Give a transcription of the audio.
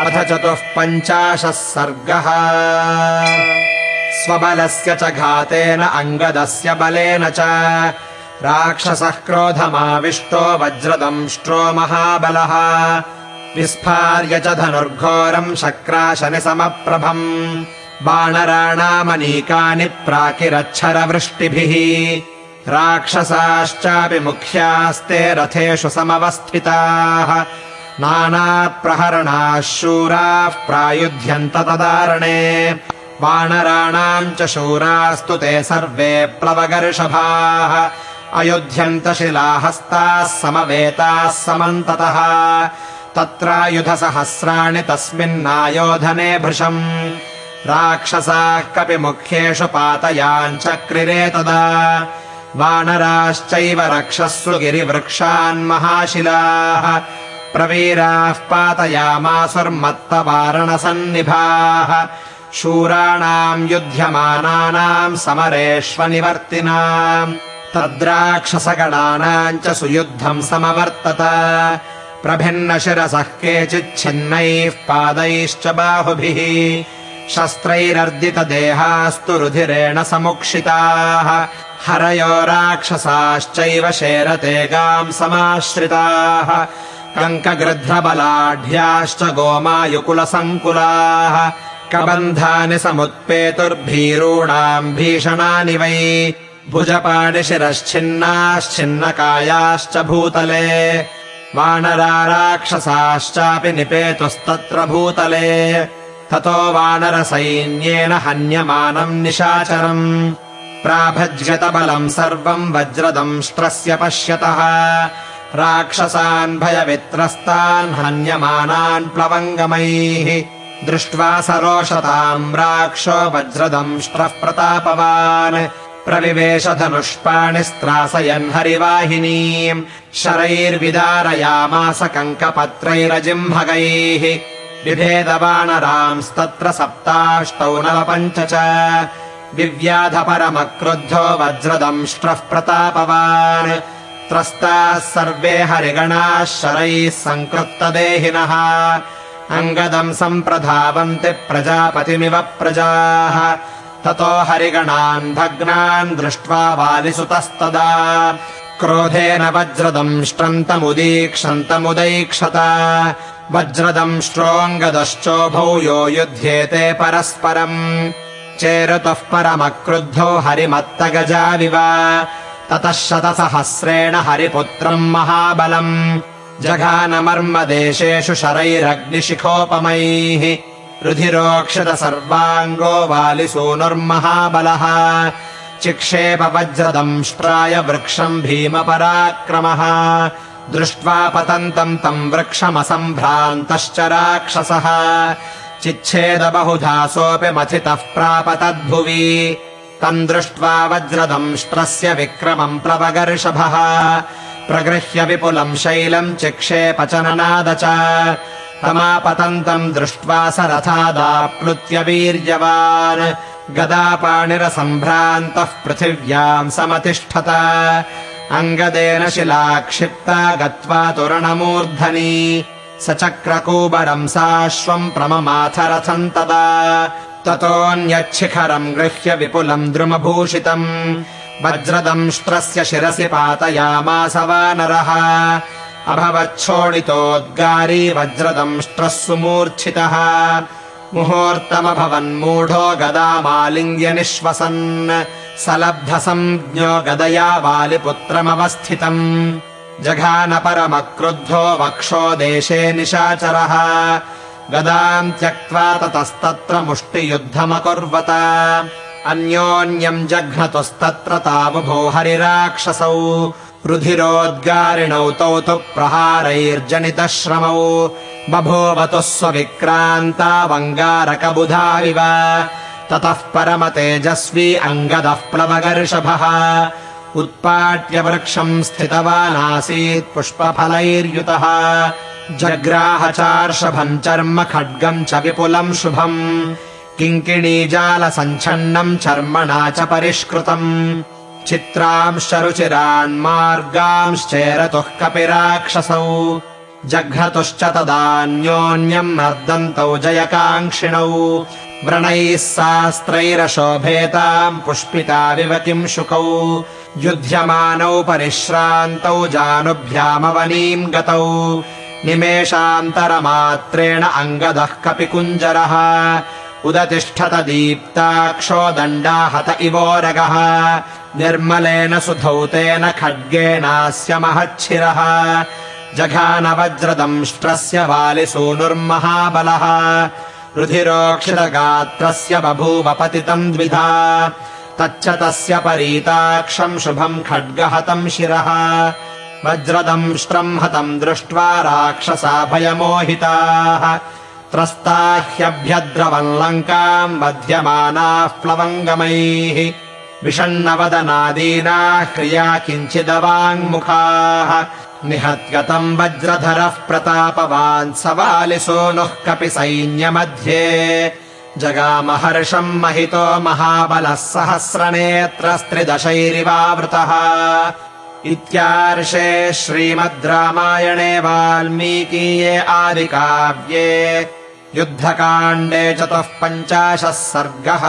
अथ चतुः पञ्चाशः सर्गः। स्वबलस्य च घातेन अङ्गदस्य बलेन च। राक्षसः क्रोधमाविष्टो वज्रदंष्ट्रो महाबलः। विस्फार्य च धनुर्घोरम् शक्राशनि समप्रभम् बाणराणामनीकानि प्राकिरच्छरवृष्टिभिः। राक्षसाश्चापि मुख्यास्ते रथेषु समवस्थिताः नानाप्रहरणाः शूराः प्रायुध्यन्त तदारणे वानराणाम् च शूरास्तु ते सर्वे प्लवगर्षभाः। अयुध्यन्त शिलाहस्ताः समवेताः समन्ततः। तत्रायुधसहस्राणि तस्मिन्नायोधने भृशम्। राक्षसाः कपि मुख्येषु पातयाञ्चक्रिरे तदा। वानराश्चैव रक्षस्सु गिरिवृक्षान् महाशिलाः प्रवीराः पातयामासुर्मत्तवारणसन्निभाः। शूराणाम् युध्यमानानाम् समरेष्वनिवर्तिनाम्। तद्राक्षसगणानाम् च सुयुद्धम् समवर्तत। प्रभिन्नशिरसः केचिच्छिन्नैः पादैश्च बाहुभिः। शस्त्रैरर्दितदेहास्तु रुधिरेण समुक्षिताः। हरयो राक्षसाश्चैव शेरतेगाम् समाश्रिताः कङ्कगृध्रबलाढ्याश्च गोमायुकुलसङ्कुलाः। कबन्धानि समुत्पेतुर्भीरूणाम् भीषणानि वै। भुजपाणिशिरश्छिन्नाश्छिन्नकायाश्च भूतले। वानरा राक्षसाश्चापि निपेतुस्तत्र भूतले। ततो वानरसैन्येन हन्यमानम् निशाचरम्। प्राभज्यतबलम् सर्वम् वज्रदंष्ट्रस्य पश्यतः राक्षसान् भयवित्रस्तान् हन्यमानान् प्लवङ्गमैः दृष्ट्वा सरोषताम् राक्षो वज्रदंष्ट्रः प्रतापवान् प्रविवेशधनुष्पाणिस्त्रासयन् हरिवाहिनीम् शरैर्विदारयामास कङ्कपत्रैरजिम्भगैः बिभेदवानरांस्तत्र सप्ताष्टौ नवपञ्च च विव्याधपरमक्रुद्धो वज्रदंष्ट्रः प्रतापवान् त्रस्ताः सर्वे हरिगणाः शरैः सङ्कृप्तदेहिनः अङ्गदम् सम्प्रधावन्ति प्रजापतिमिव प्रजाः। ततो हरिगणान् भग्नान् दृष्ट्वा वालिसुतस्तदा क्रोधेन वज्रदंष्ट्रन्तमुदीक्षन्तमुदैक्षत वज्रदंष्ट्रोऽङ्गदश्चोभौ यो युध्येते परस्परम्। चेरुतः परमक्रुद्धो हरिमत्तगजाविव ततः शतसहस्रेण हरिपुत्रम् महाबलम्। जघानमर्मदेशेषु शरैरग्निशिखोपमैः। रुधिरोक्षत सर्वाङ्गो वालिसूनुर्महाबलः। चिक्षेप वज्रदंष्ट्राय वृक्षम् भीमपराक्रमः। दृष्ट्वा पतन्तम् तम् वृक्षमसम्भ्रान्तश्च राक्षसः। चिच्छेदबहुधासोऽपि मथितः प्राप तद्भुवि तम् दृष्ट्वा वज्रदंष्ट्रस्य विक्रमम् प्लवगर्षभः। प्रगृह्य विपुलम् शैलम् चिक्षेपचननाद च। तमापतन्तम् दृष्ट्वा स रथादाप्लुत्य वीर्यवान्। गदापाणिरसम्भ्रान्तः पृथिव्याम् समतिष्ठत। अङ्गदेन शिला क्षिप्ता गत्वा तुरणमूर्धनि। स चक्रकूबरम् साश्वम् प्रममाथ रथम् तदा ततोऽन्यच्छिखरम् गृह्य विपुलम् द्रुमभूषितम्। वज्रदंष्ट्रस्य शिरसि पातयामास वानरः अभवच्छोडितोद्गारी वज्रदंष्ट्रः सुमूर्च्छितः। मुहूर्तमभवन्मूढो गदामालिङ्ग्य निःश्वसन्। सलब्धसञ्ज्ञो गदया वालिपुत्रमवस्थितम्। जघानपरमक्रुद्धो वक्षो देशे निशाचरः गदाम् त्यक्त्वा ततस्तत्र मुष्टियुद्धमकुर्वत। अन्योन्यम् जघ्नतुस्तत्र तावुभो हरिराक्षसौ। रुधिरोद्गारिणौ तौ तु प्रहारैर्जनितश्रमौ। बभूवतुः स्वविक्रान्तावङ्गारकबुधाविव। ततः परमतेजस्वी अङ्गदः प्लवगर्षभः उत्पाट्यवृक्षम् स्थितवानासीत् पुष्पफलैर्युतः। जग्राहचार्षभम् चर्म खड्गम् च विपुलम् शुभम्। किङ्किणीजालसञ्छन्नम् चर्मणा च परिष्कृतम्। चित्रांश्च रुचिरान्मार्गांश्चेरतुः कपिराक्षसौ। जघ्रतुश्च तदान्योन्यम् मर्दन्तौ जयकाङ्क्षिणौ। व्रणैः सास्त्रैरशोभेताम् पुष्पिता विवतिम् शुकौ युध्यमानौ परिश्रान्तौ जानुभ्यामवनीम् गतौ। निमेषान्तरमात्रेण अङ्गदः कपिकुञ्जरः। उदतिष्ठत दीप्ताक्षो दण्डाहत इवोरगः निर्मलेन सुधौतेन खड्गेनास्य महच्छिरः जघानवज्रदंष्ट्रस्य वालिसूनुर्महाबलः। रुधिरोक्षितगात्रस्य बभूव पतितम् द्विधा तच्च तस्य परीताक्षम् शुभम् खड्गहतम् शिरः। वज्रदंष्ट्रम् हतम् दृष्ट्वा राक्षसा भयमोहिताः। त्रस्ता ह्यभ्यद्रवम् लङ्काम् बध्यमानाः प्लवङ्गमैः। विषण्णवदनादीनाः क्रिया किञ्चिदवाङ्मुखाः। निहत्यतम् वज्रधरः प्रतापवान् सवालिसोनुः कपि सैन्यमध्ये जगामहर्षम् महितो महाबलः सहस्रनेत्रस्त्रिदशैरिवावृतः। इत्यार्षे श्रीमद् रामायणे वाल्मीकीये आदिकाव्ये। युद्धकाण्डे चतुः पञ्चाशः सर्गः